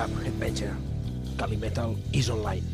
cap headbanger. Cali Metal is online.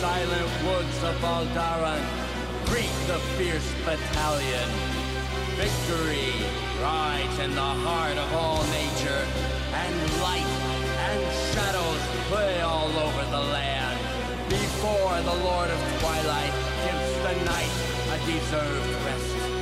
Silent woods of Baldaran, greet the fierce battalion. Victory rides in the heart of all nature, and light and shadows play all over the land. Before the Lord of Twilight gives the night a deserved rest.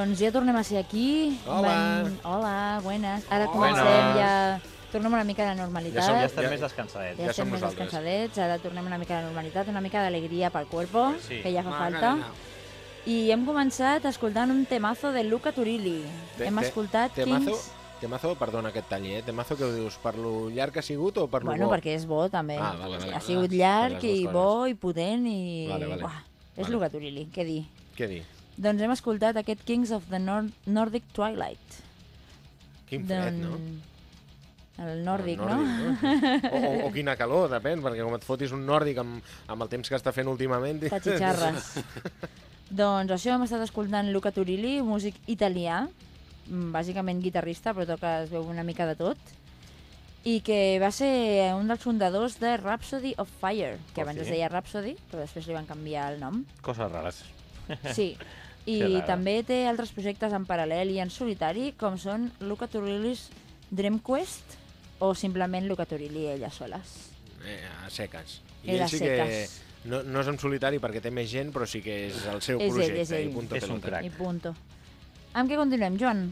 Doncs ja tornem a ser aquí. Hola. Hola, buenas. Ara Hola. comencem ja... Tornem una mica a la normalitat. Ja, som, ja estem Ja- més descansadets. Ja ja estem som més nosaltres. descansadets, ara tornem una mica a la normalitat, una mica d'alegria pel cuerpo, Sí. que ja fa falta. I hem començat escoltant un temazo de Luca Turilli. Te- hem te- escoltat Temazo, Kings... temazo, perdona aquest tall, eh? Temazo que ho dius per lo llarg que ha sigut o per lo Bueno, bo? perquè és bo, també. Ah, vale, vale. ha sigut llarg i bo i potent i... Vale, vale. Buah, és Vale. Luca Turilli, què dir. Què dir? Doncs hem escoltat aquest Kings of the Nord Nordic Twilight. Quin fred, no? El nòrdic, El no? nòrdic, no? O, o, o quina calor, depèn, perquè com et fotis un nòrdic amb, amb el temps que està fent últimament... Fa xitxarres. doncs això hem estat escoltant Luca Turilli, músic italià, mm, bàsicament guitarrista, però toca es veu una mica de tot, i que va ser un dels fundadors de Rhapsody of Fire, que Oh, abans sí? es deia Rhapsody, però després li van canviar el nom. Coses rares. Sí, I també té altres projectes en paral·lel i en solitari, com són Luca Turilli's Dream Quest o simplement Luca Turilli ella soles. Eh, a seques. Ell ell sí seques. que no, no és en solitari perquè té més gent, però sí que és el seu És ell, projecte. és ell. I punto És un pelota. crac. I punto. Amb què continuem, Joan?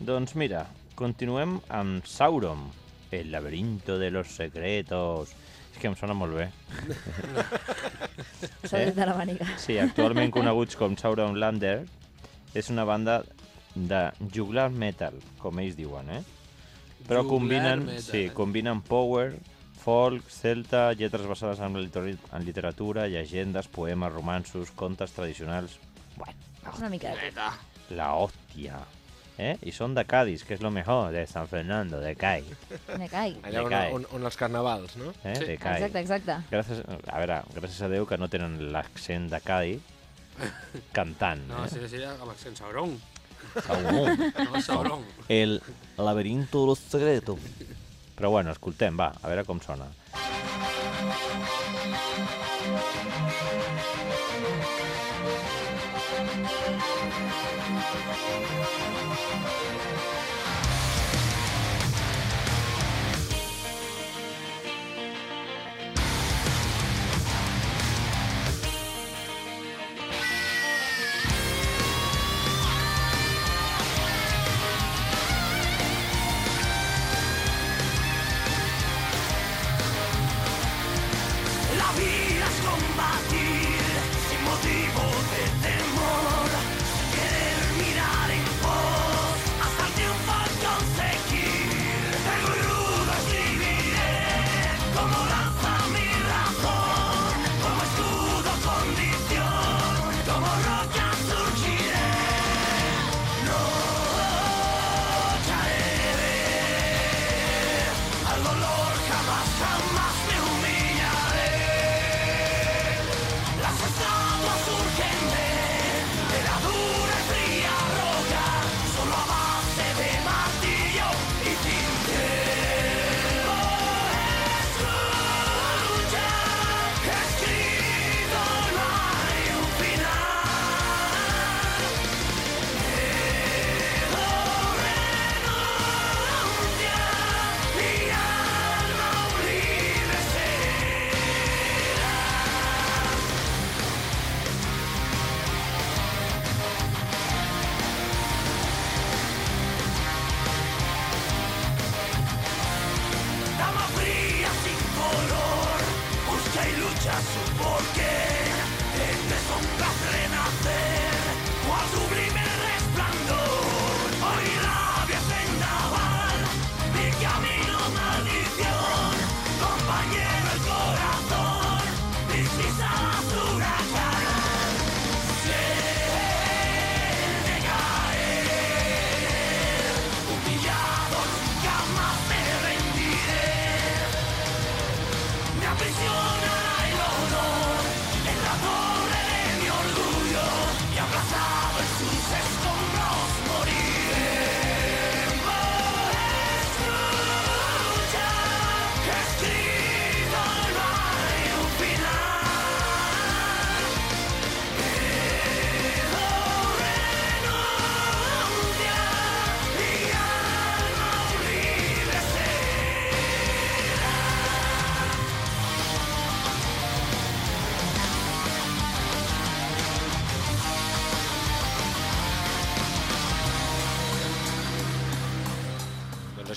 Doncs mira, continuem amb Sauron, el laberinto de los secretos. Que em sona molt bé. S'ha Eh? de la màniga. Sí, actualment coneguts com Sauron Lander, és una banda de juglar metal, com ells diuen, eh? Però Juglar combinen, metal. sí, combinen power, folk, celta, lletres basades en, en literatura, llegendes, poemes, romansos, contes tradicionals... Bueno, Una mica de la hòstia. Eh? I són de Cádiz, que és lo mejor, de San Fernando, de Cai. Me caig. Allà on, cae. on, on els carnavals, no? Eh? Sí. De Cai. Exacte, exacte. Gràcies, a veure, gràcies a Déu que no tenen l'accent de Cádiz cantant. No, eh? sí, sí, amb l'accent Sauron. Sauron. No, Sauron. El laberinto de los secretos. Però bueno, escoltem, va, a veure com sona. La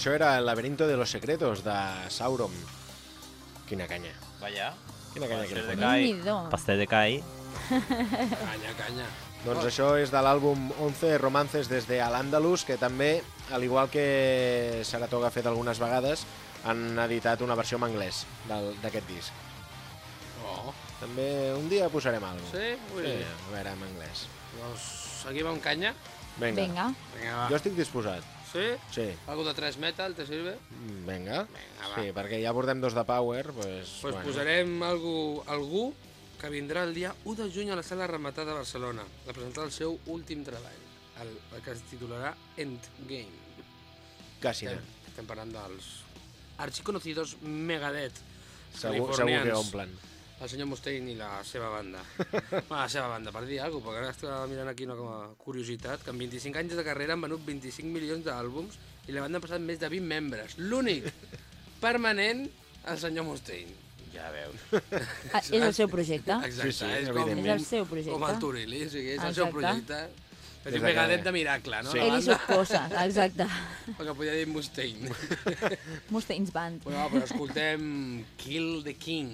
això era el laberinto de los secretos de Sauron. Quina canya. Vaya. Quina canya que li Pastel de foten. Cai. Déu-n'hi-do. Pastel de Cai. Canya, canya. Doncs això és de l'àlbum 11 Romances des de Al-Àndalus, que també, al igual que Saratoga ha fet algunes vegades, han editat una versió en anglès del- d'aquest disc. Oh, També un dia posarem alguna cosa. sí? Ui. Sí, a veure, en anglès. Doncs seguim amb canya. Vinga. Vinga. Vinga, va. Jo estic disposat. Sí? Sí. Algo de 3 metal, te sirve? Mm, Vinga. Vinga, va. Sí, perquè ja portem dos de Power, doncs... Pues posarem algú, algú que vindrà el dia 1 de juny a la sala Rematada de Barcelona a presentar el seu últim treball, el, el que es titularà Endgame. Quasi. Estem, estem parlant dels archiconocidos Megadeth Segur, segur que omplen. El senyor Mustaine i la seva banda. la seva banda, per dir alguna cosa, perquè ara estava mirant aquí una com a curiositat, que en 25 anys de carrera han venut 25 milions d'àlbums i la banda ha passat més de 20 membres. L'únic permanent, el senyor Mustaine. Ja veus. Ah, és el seu projecte. Exacte, sí, és, com, evidentment. És el seu projecte. com el Turili, o sigui, és el Exacte. seu projecte. És un de Megadeth que- de miracle, no? Sí. Ell i sus coses, exacte. perquè podia dir Mustaine. Mustaines Band. Bueno, però escoltem Kill the King.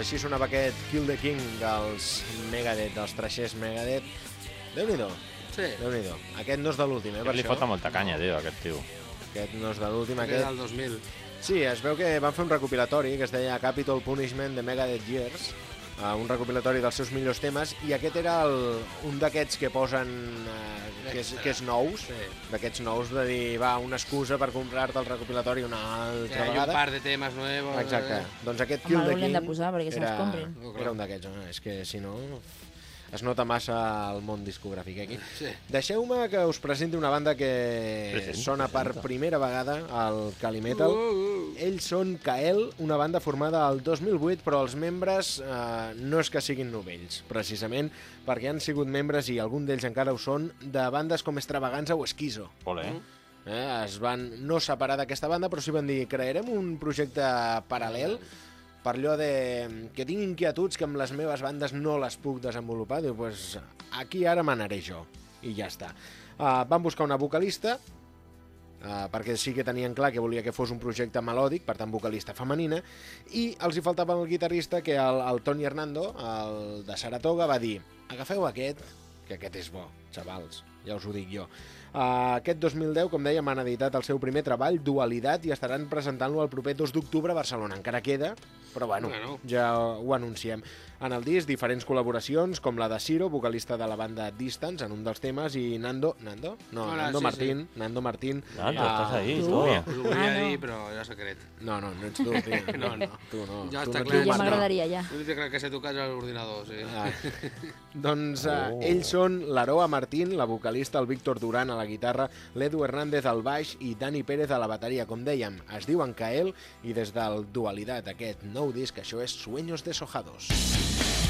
així sonava aquest Kill the King dels Megadeth, dels trashers Megadeth. Déu-n'hi-do, Sí, déu-n'hi-do. Aquest no és de l'últim, eh, per Li això. fota molta canya, tio, aquest tio. Aquest no és de l'últim, aquest... del 2000. Sí, es veu que van fer un recopilatori que es deia Capitol Punishment de Megadeth Years, un recopilatori dels seus millors temes, i aquest era el, un d'aquests que posen, uh, que, és, que és nous, Sí. d'aquests nous de dir, va, una excusa per comprar-te el recopilatori una altra un vegada. par de temes nuevos. Exacte. eh? Doncs aquest Home, Kill the King de posar perquè se era, comprin. era un d'aquests, home. És que si no es nota massa el món discogràfic aquí. Sí. Deixeu-me que us presenti una banda que Presenta, sona per presenta. primera vegada al Calimetal. Uh, uh. Ells són Kael, una banda formada al 2008, però els membres eh, no és que siguin novells, precisament perquè han sigut membres, i algun d'ells encara ho són, de bandes com Extravaganza o Esquizo. Ole. Eh? Es van no separar d'aquesta banda, però sí van dir crearem un projecte paral·lel per allò de que tinc inquietuds que amb les meves bandes no les puc desenvolupar. Diu, pues, aquí ara m'anaré jo. I ja està. Uh, van buscar una vocalista, uh, perquè sí que tenien clar que volia que fos un projecte melòdic, per tant vocalista femenina, i els hi faltava el guitarrista que el, el Toni Hernando, el de Saratoga, va dir agafeu aquest, que aquest és bo, xavals. ja us ho dic jo. Uh, aquest 2010, com dèiem, han editat el seu primer treball, Dualitat, i estaran presentant-lo el proper 2 d'octubre a Barcelona. Encara queda, però bueno, Bueno. ja ho anunciem. En el disc, diferents col·laboracions, com la de Ciro, vocalista de la banda Distance, en un dels temes, i Nando... Nando? No, Hola, Nando sí, Martín. Nando Martín. Nando, ah, estàs ahí, tu? Us ho volia Ah, no. dir, però era secret. No, no, no ets tu, tio. No, no. Tu no. Ja tu està no clar. Ja m'agradaria, ja. L'únic que que sé tocar és l'ordinador, sí. Ah. doncs uh, Oh. ells són l'Aroa Martín, la vocalista, el Víctor Duran a la guitarra, l'Edu Hernández al baix i Dani Pérez a la bateria. Com dèiem, es diuen Cael i des del Dualitat, aquest nou disc, això és Sueños deshojados. enterrando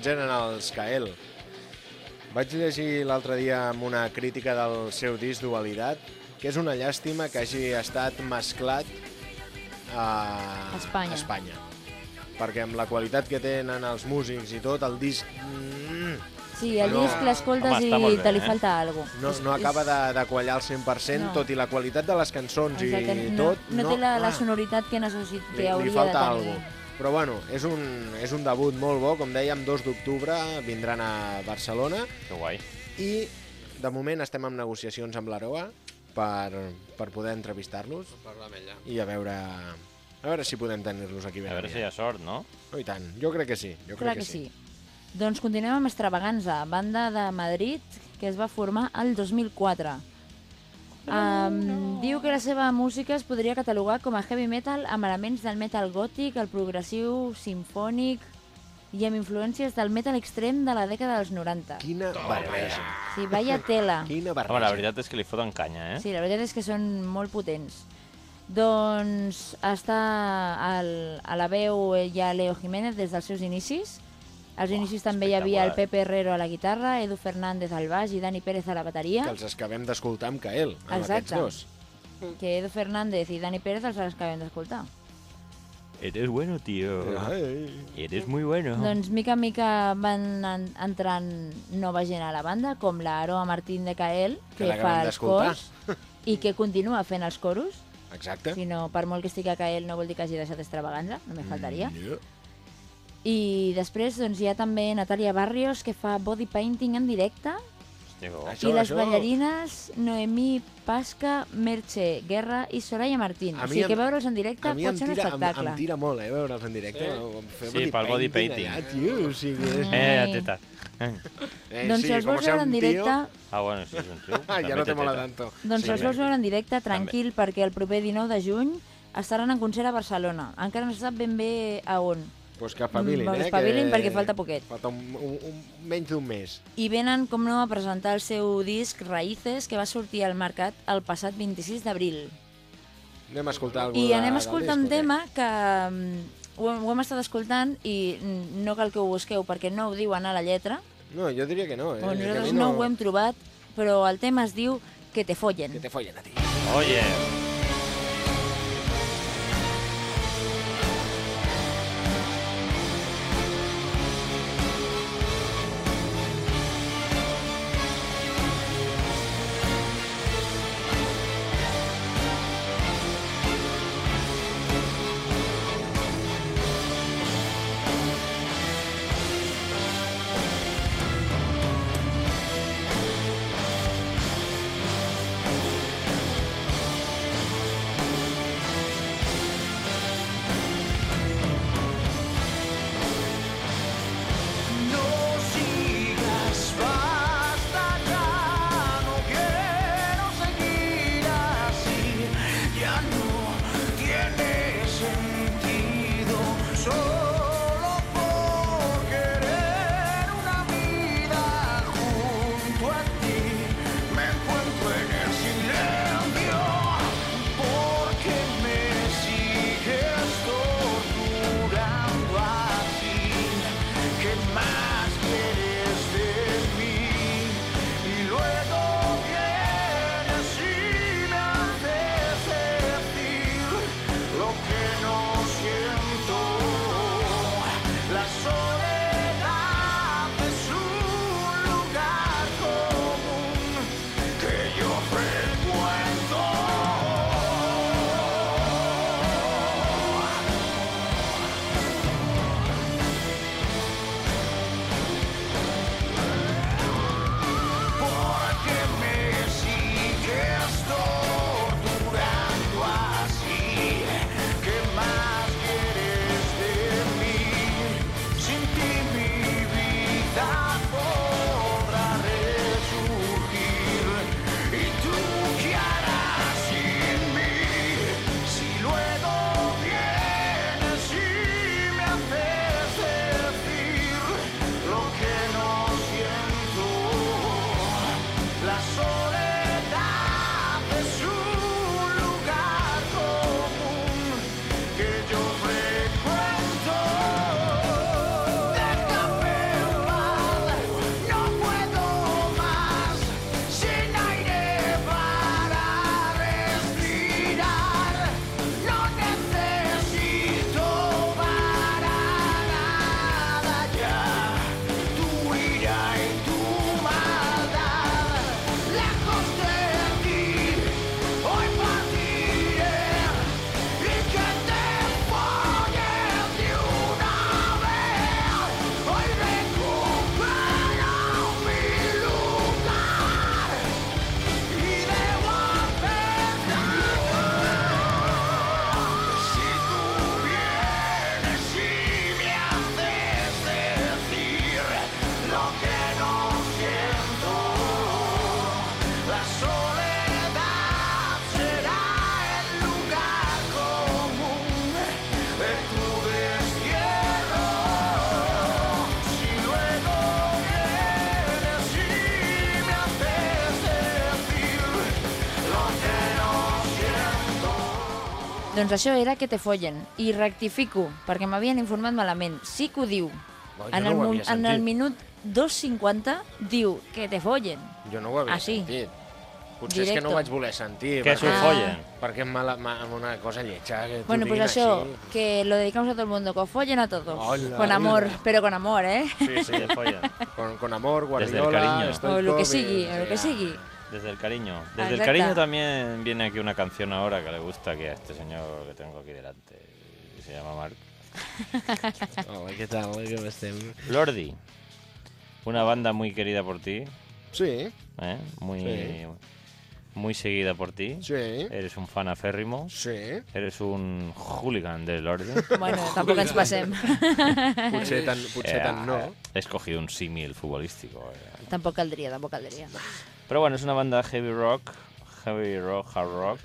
Aquests eren els Cael. Vaig llegir l'altre dia amb una crítica del seu disc Dualitat, que és una llàstima que hagi estat mesclat a Espanya. a Espanya. Perquè amb la qualitat que tenen els músics i tot, el disc mm, Sí, el No. disc l'escoltes i bé, te li eh? falta alguna cosa. no, no acaba de, de quallar al 100%, No. tot i la qualitat de les cançons Exacte, i no, tot. no, té la, la clar, sonoritat que, necessit, que li, hauria li falta de tenir. cosa. Però bueno, és un, és un debut molt bo, com dèiem, 2 d'octubre vindran a Barcelona Que guai. i de moment estem en negociacions amb l'Aroa per, per poder entrevistar-los Parlar amb ella. i a veure, a veure si podem tenir-los aquí ben A veure si hi ha sort, no? Oh, I tant, jo crec que sí. Jo Clar crec que sí. Doncs continuem amb Extravaganza, banda de Madrid que es va formar el 2004. Um, diu que la seva música es podria catalogar com a heavy metal amb elements del metal gòtic, el progressiu, sinfònic i amb influències del metal extrem de la dècada dels 90. Quina barreja. Sí, vaya tela. Quina barreja. Home, la veritat és que li foten canya, eh? Sí, la veritat és que són molt potents. Doncs està al, a la veu ja Leo Jiménez des dels seus inicis. Als inicis també hi havia el. Pepe Herrero a la guitarra, Edu Fernández al baix i Dani Pérez a la bateria. Que els acabem d'escoltar amb Kael, amb Exacte. aquests dos. Que Edu Fernández i Dani Pérez els acabem d'escoltar. Eres bueno, tío. Ai. Eres muy bueno. Doncs mica en mica van en, entrant nova gent a la banda, com la Aroa Martín de Cael, Que que, fa els cors i que continua fent els coros. Exacte. Si no, per molt que estigui a Cael no vol dir que hagi deixat extravaganza, només faltaria. No. I després doncs, hi ha també Natàlia Barrios, que fa body painting en directe, Hòstia. Això, i les això- ballarines Noemí Pasca, Merche Guerra i Soraya Martín. A O sigui em- que veure'ls en directe pot ser un tira, em, espectacle. em tira molt, eh, veure'ls en directe. Fer Sí, pel body painting. Allà, tio, o sigui... És... Eh, la teta. Eh. Eh, doncs sí, si els vols veure en directe, Tio... Ah, bueno, si és un tio. Ja també no té te mola tanto. doncs Sí, els vols veure en directe, tranquil, perquè el proper 19 de juny estaran en concert a Barcelona. Encara no se sap ben bé a on. Pues que espavilin, Mm, eh? espavilin que... perquè falta poquet. Falta un, un, un, menys d'un mes. I venen, com no, a presentar el seu disc Raïces, que va sortir al mercat el passat 26 d'abril. Anem a escoltar algú I anem a escoltar un tema que mm, ho, hem- ho hem estat escoltant i mm, no cal que ho busqueu perquè no ho diuen a la lletra, No, jo diria que no. Eh? o Que a nosaltres mi no ho hem trobat, però el tema es diu Que te follen. Que te follen a ti. Oye. Doncs això era que te follen. I rectifico, perquè m'havien informat malament. Sí que ho diu. Jo en, no el, ho en el minut 2.50 diu que te follen. Jo no ho havia Ah, sí? sentit. Potser és que no Directo. ho vaig voler sentir. Que s'ho Ah. follen. Perquè és mala, ma, una cosa lletja. Que Bueno, pues això, així. que lo dedicamos a todo el mundo, que os follen a todos. Hola, con amor, hola. pero con amor, ¿eh? Sí, sí, follen. Con, con amor, Desde el Guardiola, cariño. O lo que sigui, o lo que sigui. Desde el cariño. Desde el cariño también viene aquí una canción ahora que le gusta aquí a este señor que tengo aquí delante. que se llama Marc. Hola, què tal? Com estem? Lordi. Una banda muy querida por ti, Sí, ¿eh? muy, Sí. muy seguida por ti. sí, Eres un fan aférrimo. sí. Eres un hooligan de Lordi. Bueno, tampoc ens passem. Potser tant, potser Eh, no. He escogido un símil futbolístico. eh. tampoc caldria, tampoc caldria. Pero bueno, es una banda heavy rock, heavy rock, hard rock,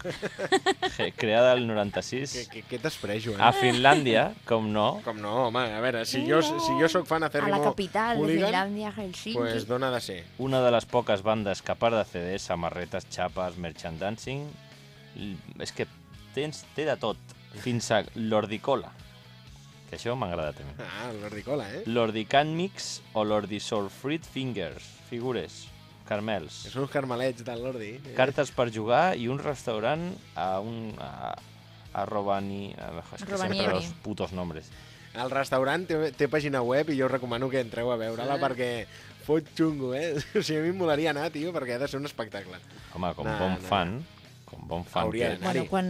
creada el Què, 96 què, què t'esprejo, eh? a Finlàndia, com no, Com no, home, a veure, si jo, si jo sóc fan A acérrimo la capital de hooligan, Finlàndia, Helsinki. pues dona de ser. una de las pocas bandas capaz de CDs, samarretes, xapes, merchandising. És que tens, té de tot, fins a l'Ordicola, que això m'agrada també. Ah, l'Ordicola, eh? L'Ordican Mix o l'Ordi Fruit Fingers, figures, carmels. És uns carmelets de l'Ordi. eh? cartes per jugar i un restaurant a un... a, a Robani... A, és que sempre Rovaniemi. los putos nombres. El restaurant té, té pàgina web i jo us recomano que entreu a veure-la Sí. perquè fot xungo, eh? O sigui, a mi em molaria anar, tio, perquè ha de ser un espectacle. Home, com No, bon no. fan, com bon fan Hauria que... Bueno, quan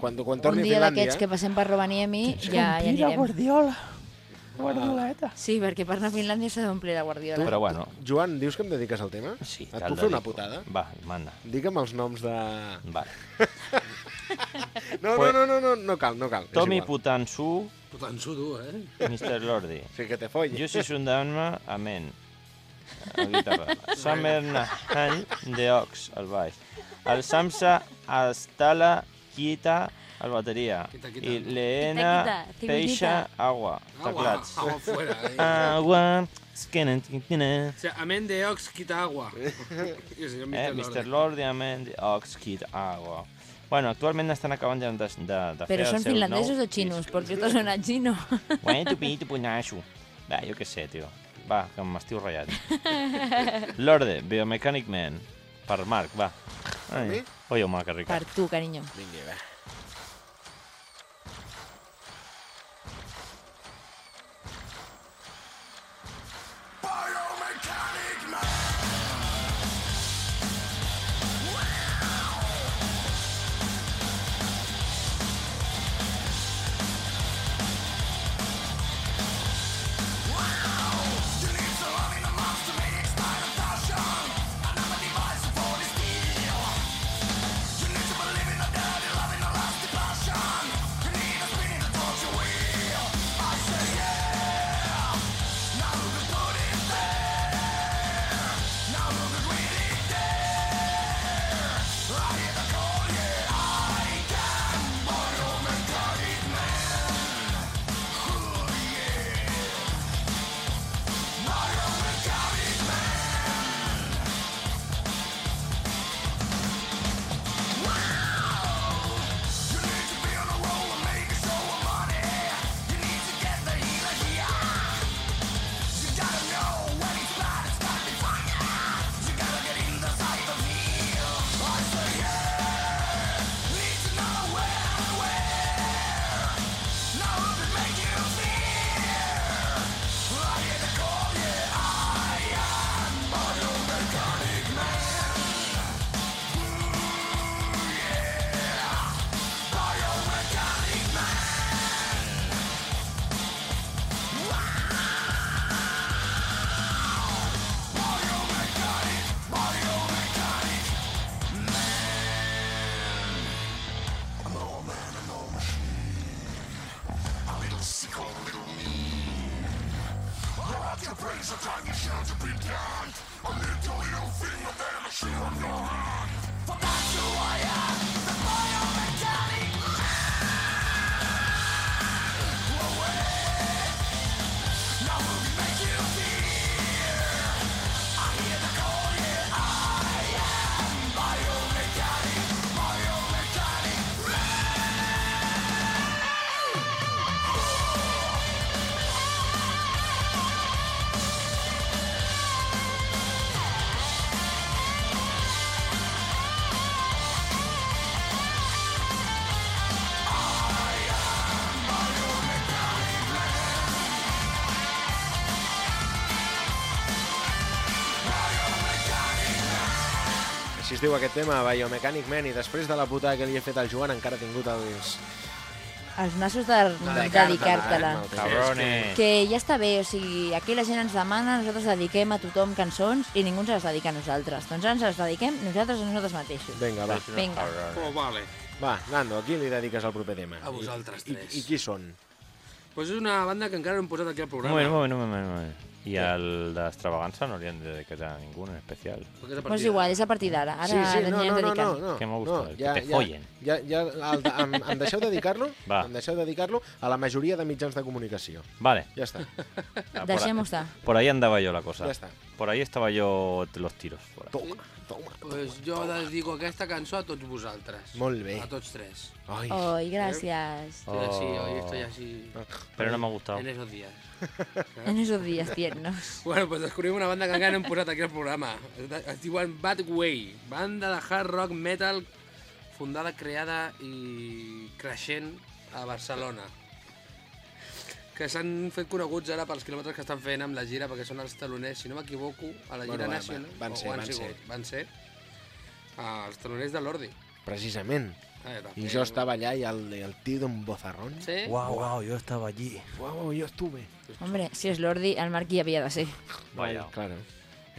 Quan, quan un torni a dia d'aquests que passem per Rovaniemi, ja, ja anirem. Guardiola. Guardioleta. Sí, perquè per anar a Finlàndia s'ha d'omplir de guardiola. Però bueno, Joan, dius que em dediques al tema? sí. Et puc fer una putada? Va, manda. Digue'm els noms de... Va. No, no, no, no, no, no cal, no cal. Tommy. Putansu, Putansu, tu, eh? Mr. Lordi. Sí, que te folli. Jo soy un dama, amén. A la guitarra. Summer Nahan de Ox, al baix. El Samsa Astala Quita, al bateria. Quita, quita. I Leena Quita, quita, Peixa. Agua, teclats. Agua fuera. Eh? Agua, skenen, skenen. O sea, amén de Ox quita agua. I el Eh, Mr. Lordi, amén, de Ox, Quita Agua. Bueno, actualment estan acabant de, de, de fer Però el són seu finlandesos nou o xinos? Perquè esto suena chino. Bueno, tu pitu punashu. Va, jo què sé, tio. Va, que m'estiu ratllat. Lorde, Biomechanic Man. Per Marc, va. Ai, oi, home, que rica. Per tu, carinyo. Vingui, va. Es diu aquest tema, Biomechanic Man, i després de la putada que li he fet al Joan encara ha tingut els... Els nassos de dedicar-te-la. eh. Que ja està bé, o sigui, aquí la gent ens demana, nosaltres dediquem a tothom cançons i ningú ens les dedica a nosaltres. Doncs ens les dediquem nosaltres a nosaltres mateixos. Vinga, va. Vinga. Oh, vale. Va, Nando, a qui li dediques el proper tema? A vosaltres I, tres. i, I qui són? Pues és una banda que encara no hem posat aquí al Un programa. moment, un moment, un moment. Un moment. I el d'extravagança no li han dedicat a ningú en especial. Partir igual, és a partir d'ara. Ara sí, sí, no, no, no, no, no. Que m'ha no, gustat, que te follen. Ja, ja, el, em, em deixeu dedicar-lo? Va. Em deixeu dedicar-lo a la majoria de mitjans de comunicació. Vale. Ja està, Ah, por, Deixem-ho estar. por ahí andaba yo la cosa. ja està. Por ahí estaba yo los tiros. por ahí. Toma, toma. Pues jo dedico aquesta cançó a tots vosaltres. Molt bé. A tots tres. Ai, Ai, gràcies. Estoy así, hoy estoy así. Pero no me ha gustado. En esos días. En esos días tiernos. Bueno, pues descobrim una banda que encara no hem posat aquí al programa. Es diuen Bad Way, banda de hard rock metal fundada, creada i creixent a Barcelona. Que s'han fet coneguts ara pels quilòmetres que estan fent amb la gira, perquè són els taloners, si no m'equivoco, a la gira Bueno, nacional. va- van ser, van sigut, ser. Van ser. Ah, els taloners de l'Ordi. precisament. Eh, I jo estava allà i el, el tio d'un bozarrón. Sí? Wow, wow, yo estaba allí. Uau, jo estuve. Hombre, si és l'Ordi, el Marc hi havia de ser. Vaya. Claro.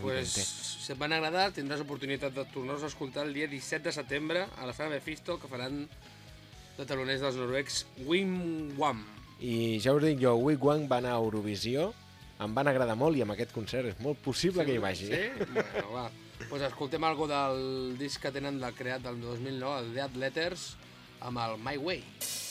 Pues, si et van agradar, tindràs oportunitat de tornar-los a escoltar el dia 17 de setembre a la sala Mephisto, que faran de taloners dels noruecs Wim Wam. I ja us dic jo, Wigwam va anar a Eurovisió, em van agradar molt i amb aquest concert és molt possible que hi vagi. Sí? Bueno, va. Pues escoltem algo del disc que tenen de creat del 2009, el Dead Letters, amb el My Way. Like it's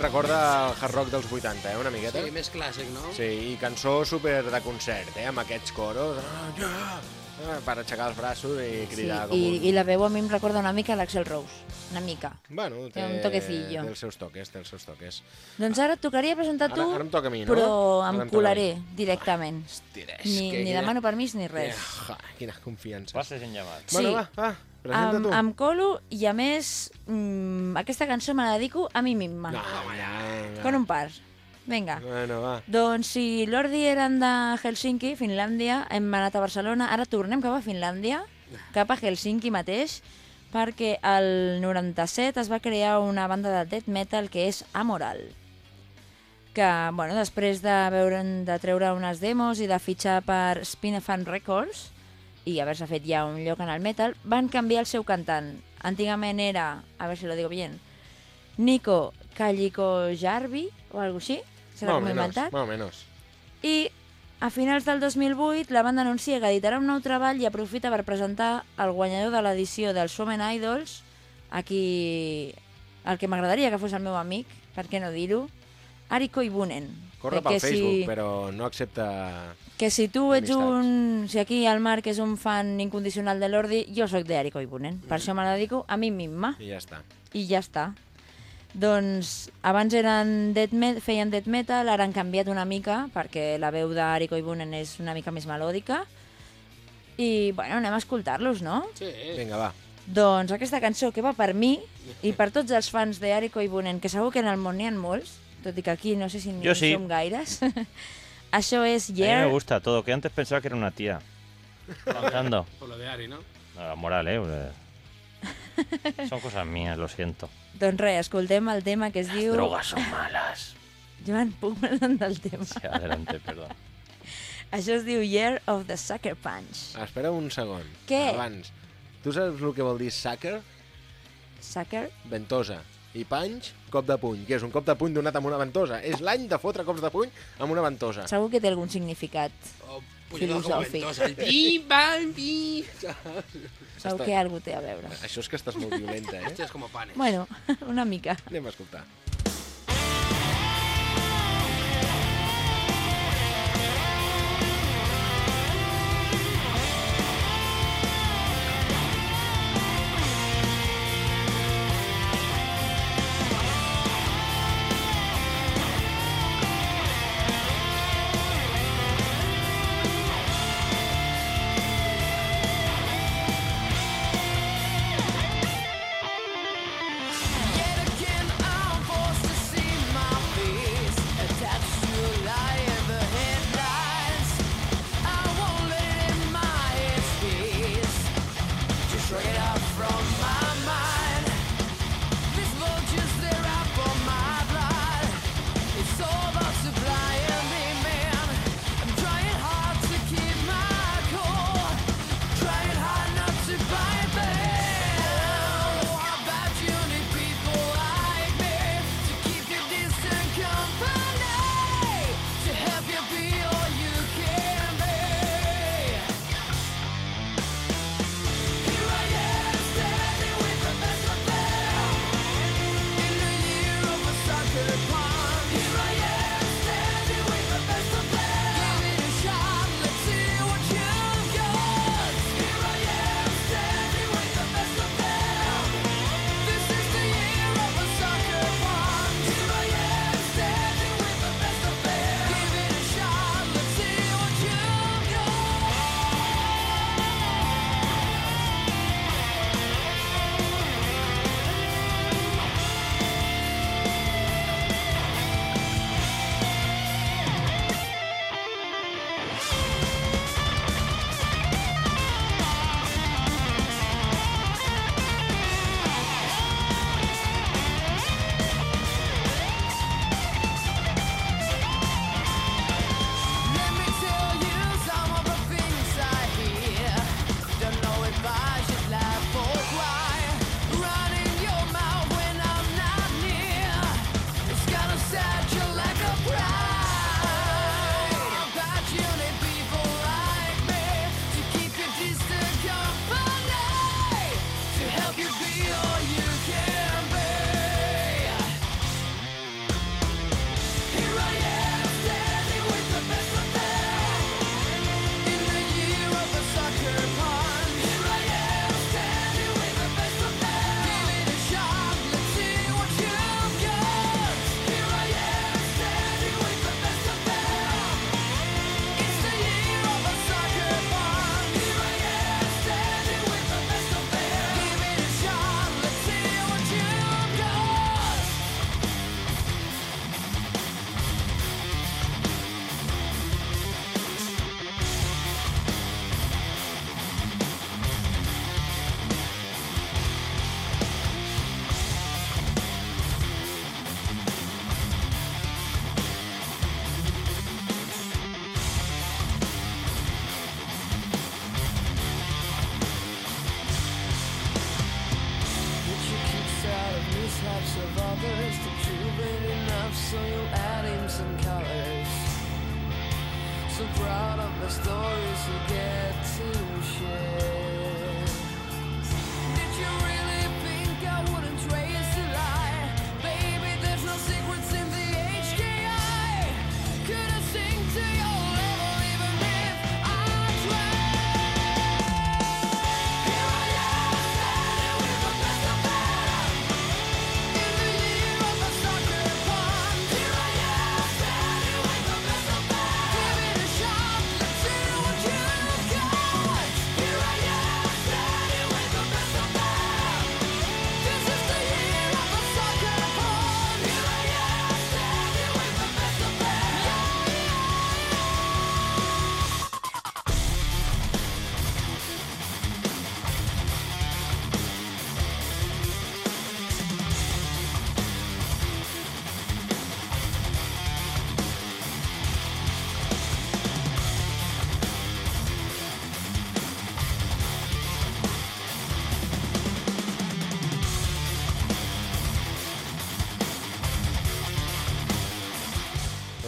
recorda el hard rock dels 80, eh, una miqueta. Sí, més clàssic, no? Sí, i cançó super de concert, eh, amb aquests coros, ah, ja, per aixecar els braços i Sí, cridar com i, un... I la veu a mi em recorda una mica l'Axel Rose. Una mica. Bueno, té, té un toquecillo. Té els seus toques, té els seus toques. Doncs ara et tocaria presentar Ara- tu, ara em toca a mi, no? però Ara em colaré directament. Hòsties, Ni, que ni demano permís ni res. Ja, quina confiança. Passes en llamat. Bueno, Sí. va, va, presenta Em, tu. em colo i a més mm, aquesta cançó me la dedico a mi misma. No, vinga. Con un par. Vinga. Bueno, va. Doncs si l'Ordi eren de Helsinki, Finlàndia, hem anat a Barcelona, ara tornem cap a Finlàndia, cap a Helsinki mateix, perquè el 97 es va crear una banda de death metal que és Amoral que, bueno, després de, veure, de treure unes demos i de fitxar per Spin Fan Records i haver-se fet ja un lloc en el metal, van canviar el seu cantant. Antigament era, a veure si lo digo bien, Nico Callico Jarvi o algo així, serà com inventat. más o menos. I a finals del 2008 la banda anuncia que editarà un nou treball i aprofita per presentar el guanyador de l'edició dels Women Idols, aquí el que m'agradaria que fos el meu amic, per què no dir-ho, Ari Koivunen. Corre pel Facebook, però no accepta... Que si tu ets Amistats. un... Si aquí el Marc és un fan incondicional de l'Ordi, jo sóc d'Ari Koivunen. Per això me la dedico a mi misma. I ja està. I ja està. Doncs abans eren death met feien death metal, ara han canviat una mica perquè la veu d'Ari Koivunen és una mica més melòdica. I, bueno, anem a escoltar-los, no? Sí. Vinga, va. Doncs aquesta cançó que va per mi i per tots els fans d'Ari Koivunen, que segur que en el món n'hi ha molts, tot i que aquí no sé si n'hi sí. som gaires. Això és A mí Year... me gusta todo, que antes pensaba que era una tía. Cantando. Por lo de Ari, ¿no? No, la moral, ¿eh? Son cosas mías, lo siento. Doncs res, escoltem el tema que es diu... Drogas son malas. Joan, puc parlar del tema? Sí, adelante, perdón. Això es diu Year of the Sucker Punch. Espera un segon. Què? Abans. Tu saps el que vol dir sucker? Sucker? Ventosa. I punch, cop de puny. Que és un cop de puny donat amb una ventosa. És l'any de fotre cops de puny amb una ventosa. Segur que té algun significat. O puñetado como Filosòfic. pim, pam, pim. Segur que algú té a veure. Això és que estàs molt violenta, eh? Esto es como panes. Bueno, una mica. Anem a escoltar.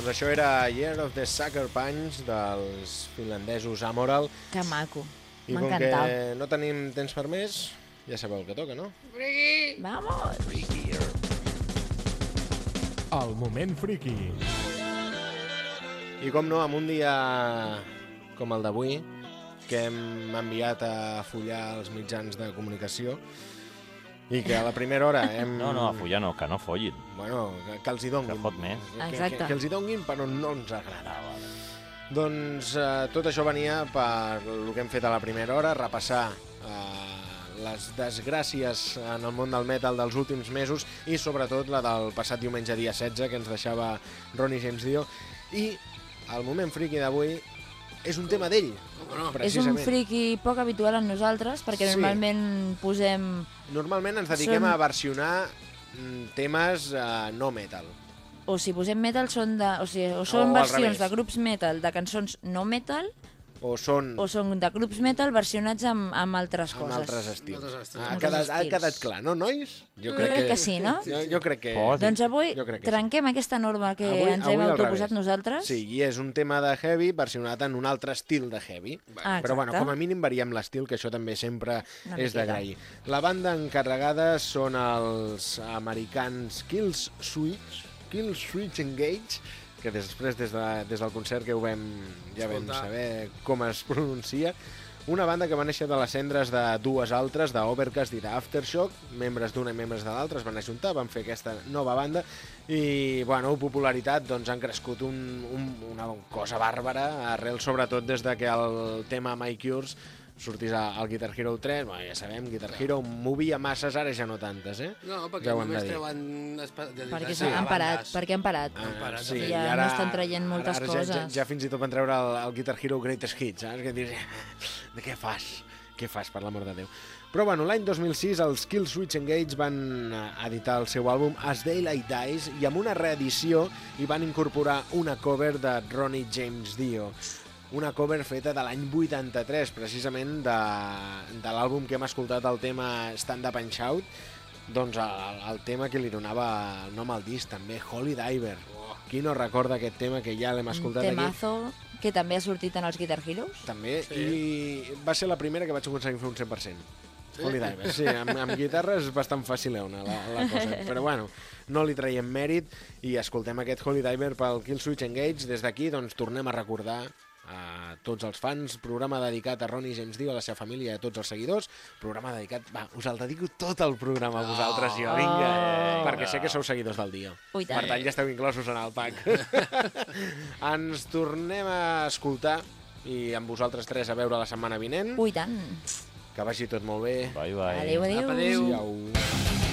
Doncs això era Year of the Sucker Punch dels finlandesos Amoral. Que maco. I com que no tenim temps per més, ja sabeu el que toca, no? Vamos! El moment friki. I com no, amb un dia com el d'avui, que hem enviat a follar els mitjans de comunicació i que a la primera hora hem... No, no, a follar no, que no follin. Bueno, que, que els hi donguin. Que fot més. Que, Exacte. que, que els hi donguin, però no ens agradava. Doncs eh, tot això venia per el que hem fet a la primera hora, repassar eh, les desgràcies en el món del metal dels últims mesos i sobretot la del passat diumenge dia 16 que ens deixava Ronnie James Dio i el moment friki d'avui és un tema d'ell, Bueno, És un friki poc habitual en nosaltres, perquè Sí. normalment posem... Normalment ens dediquem Són- a versionar mm, temes eh, no metal. O si posem metal són de... O, sigui, o són O versions revés. de grups metal de cançons no metal, O són o són de grups metal versionats amb, amb altres amb coses. altres estils. Altres estils. Ha quedat, ha quedat clar, no, nois? Jo crec que sí, no? Jo, jo crec que... Pot. Doncs avui Jo crec que sí. trenquem aquesta norma que Avui- ens avui hem autoposat nosaltres. Sí, i és un tema de heavy versionat en un altre estil de heavy. Ah, Però bueno, com a mínim variem l'estil, que això també sempre Una és d'agrair. La banda encarregada són els americans Kills Switch, Kill Switch Engage, que després des, de, des del concert que ho vam, ja vam saber com es pronuncia, una banda que va néixer de les cendres de dues altres, d'Overcast i d'Aftershock, membres d'una i membres de l'altra, es van ajuntar, van fer aquesta nova banda i, bueno, popularitat, doncs han crescut un, un, una cosa bàrbara, arrel sobretot des de que el tema My Cures sortís al Guitar Hero 3, bueno, ja sabem, Guitar Hero movia masses, ara ja no tantes, eh? No, perquè Ja només treuen... Perquè sí, han parat, perquè han parat. Han parat, sí. Ja i ara, no estan traient moltes ara, ara Ja, ja, coses. ja fins i tot van treure el, el Guitar Hero Greatest Hits, saps? Que dius, de què fas? Què fas, per l'amor de Déu? Però bueno, l'any 2006 els Kill Switch Engage van eh, editar el seu àlbum As Daylight Dies i amb una reedició hi van incorporar una cover de Ronnie James Dio una cover feta de l'any 83, precisament de, de l'àlbum que hem escoltat, el tema Stand Up and Shout, doncs el, el tema que li donava el nom al disc, també, Holy Diver. Oh, qui no recorda aquest tema que ja l'hem Un escoltat aquí? temazo que també ha sortit en els Guitar Heroes. També, sí. i va ser la primera que vaig aconseguir fer un 100%. Sí? Holy Diver, sí, amb, amb guitarra és bastant fàcileuna la, la cosa, però bueno, no li traiem mèrit i escoltem aquest Holy Diver pel Kill Switch Engage. Des d'aquí, doncs, tornem a recordar a tots els fans, programa dedicat a Ronnie James Dio, a la seva família i a tots els seguidors, programa dedicat, va, us el dedico tot el programa a vosaltres, jo, vinga, Oh. perquè sé que sou seguidors del Dio. Ui. Per tant, ja esteu inclosos en el pack. Ens tornem a escoltar i amb vosaltres tres a veure la setmana vinent. Ui, tant. Que vagi tot molt bé. Bye, bye. Adéu, adéu. Apa, adéu. Adéu.